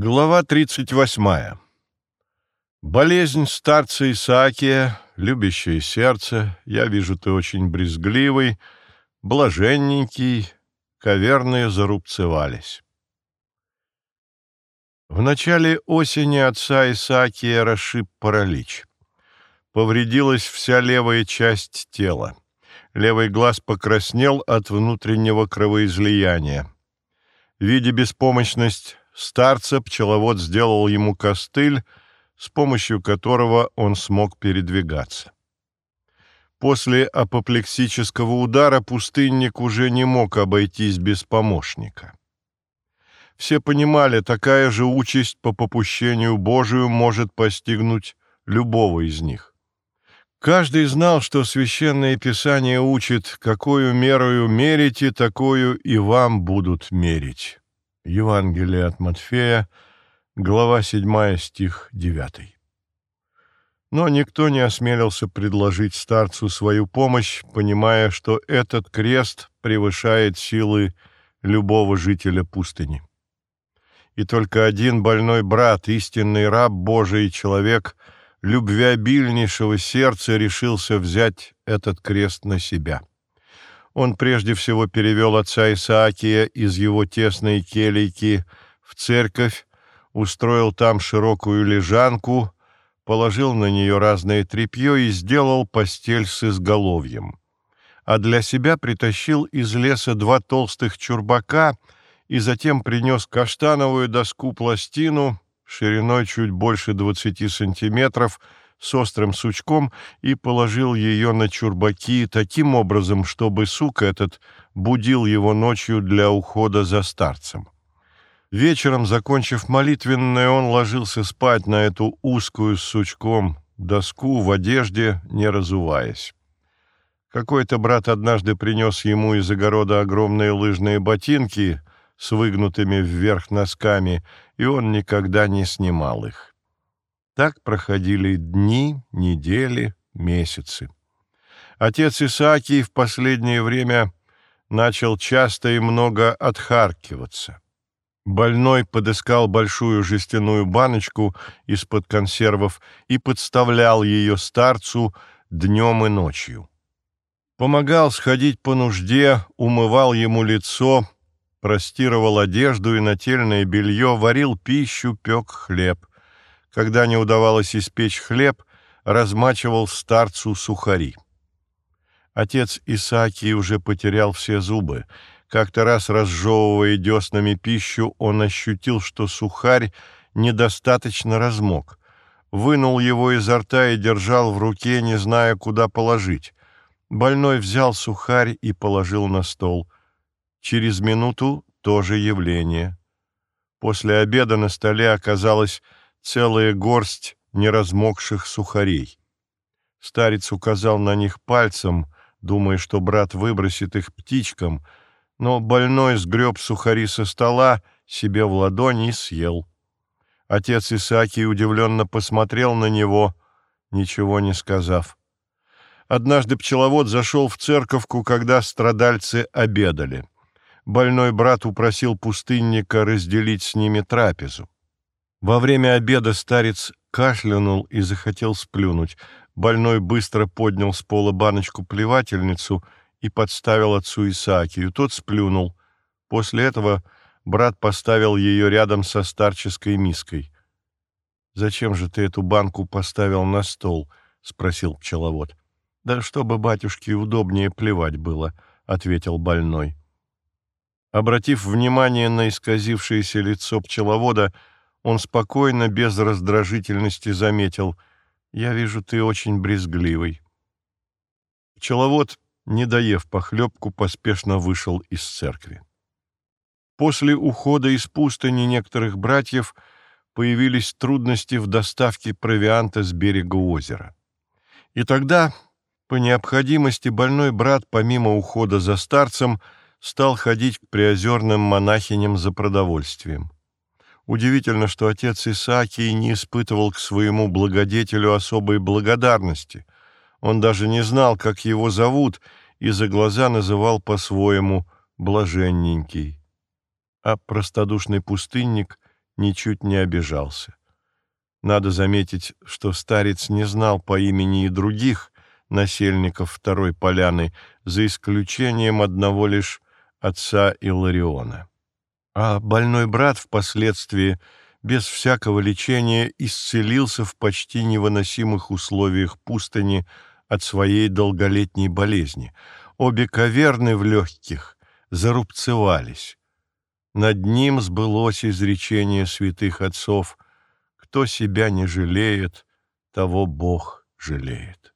Глава 38. Болезнь старца Исаакия, любящее сердце, я вижу, ты очень брезгливый, блаженненький, коверные зарубцевались. В начале осени отца Исаакия расшиб паралич. Повредилась вся левая часть тела. Левый глаз покраснел от внутреннего кровоизлияния. Видя беспомощность старца, пчеловод сделал ему костыль, с помощью которого он смог передвигаться. После апоплексического удара пустынник уже не мог обойтись без помощника. Все понимали, такая же участь по попущению Божию может постигнуть любого из них. Каждый знал, что Священное Писание учит, какую мерою мерите, такую и вам будут мерить. Евангелие от Матфея, глава 7, стих 9. Но никто не осмелился предложить старцу свою помощь, понимая, что этот крест превышает силы любого жителя пустыни. И только один больной брат, истинный раб Божий человек, любвеобильнейшего сердца, решился взять этот крест на себя. Он прежде всего перевел отца Исаакия из его тесной келейки в церковь, устроил там широкую лежанку, положил на нее разное тряпье и сделал постель с изголовьем. А для себя притащил из леса два толстых чурбака и затем принес каштановую доску-пластину шириной чуть больше двадцати сантиметров, с острым сучком и положил ее на чурбаки таким образом, чтобы сук этот будил его ночью для ухода за старцем. Вечером, закончив молитвенное, он ложился спать на эту узкую с сучком доску в одежде, не разуваясь. Какой-то брат однажды принес ему из огорода огромные лыжные ботинки с выгнутыми вверх носками, и он никогда не снимал их. Так проходили дни, недели, месяцы. Отец Исаакий в последнее время начал часто и много отхаркиваться. Больной подыскал большую жестяную баночку из-под консервов и подставлял ее старцу днем и ночью. Помогал сходить по нужде, умывал ему лицо, простировал одежду и нательное белье, варил пищу, пек хлеб. Когда не удавалось испечь хлеб, размачивал старцу сухари. Отец Исаакий уже потерял все зубы. Как-то раз, разжевывая деснами пищу, он ощутил, что сухарь недостаточно размок. Вынул его изо рта и держал в руке, не зная, куда положить. Больной взял сухарь и положил на стол. Через минуту тоже явление. После обеда на столе оказалось целая горсть неразмокших сухарей. Старец указал на них пальцем, думая, что брат выбросит их птичкам, но больной сгреб сухари со стола себе в ладони и съел. Отец Исаакий удивленно посмотрел на него, ничего не сказав. Однажды пчеловод зашел в церковку, когда страдальцы обедали. Больной брат упросил пустынника разделить с ними трапезу. Во время обеда старец кашлянул и захотел сплюнуть. Больной быстро поднял с пола баночку-плевательницу и подставил отцу Исаакию. Тот сплюнул. После этого брат поставил ее рядом со старческой миской. «Зачем же ты эту банку поставил на стол?» — спросил пчеловод. «Да чтобы батюшке удобнее плевать было», — ответил больной. Обратив внимание на исказившееся лицо пчеловода, — он спокойно, без раздражительности заметил, «Я вижу, ты очень брезгливый». Пчеловод, не доев похлебку, поспешно вышел из церкви. После ухода из пустыни некоторых братьев появились трудности в доставке провианта с берега озера. И тогда, по необходимости, больной брат, помимо ухода за старцем, стал ходить к приозерным монахиням за продовольствием. Удивительно, что отец Исаакий не испытывал к своему благодетелю особой благодарности. Он даже не знал, как его зовут, и за глаза называл по-своему «блаженненький». А простодушный пустынник ничуть не обижался. Надо заметить, что старец не знал по имени и других насельников второй поляны, за исключением одного лишь отца Илариона. А больной брат впоследствии без всякого лечения исцелился в почти невыносимых условиях пустыни от своей долголетней болезни. Обе каверны в легких зарубцевались. Над ним сбылось изречение святых отцов «Кто себя не жалеет, того Бог жалеет».